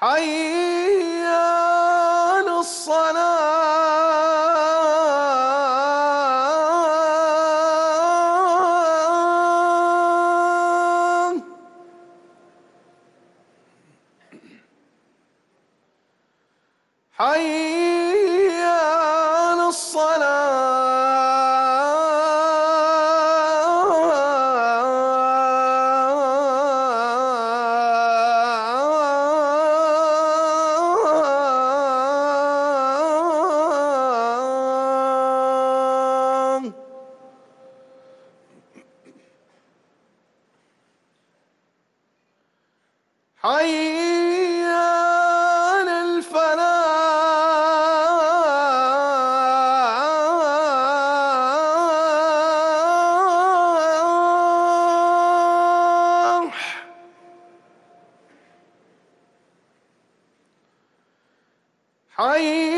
حي على الصلاة حي حي على الفلاح. حي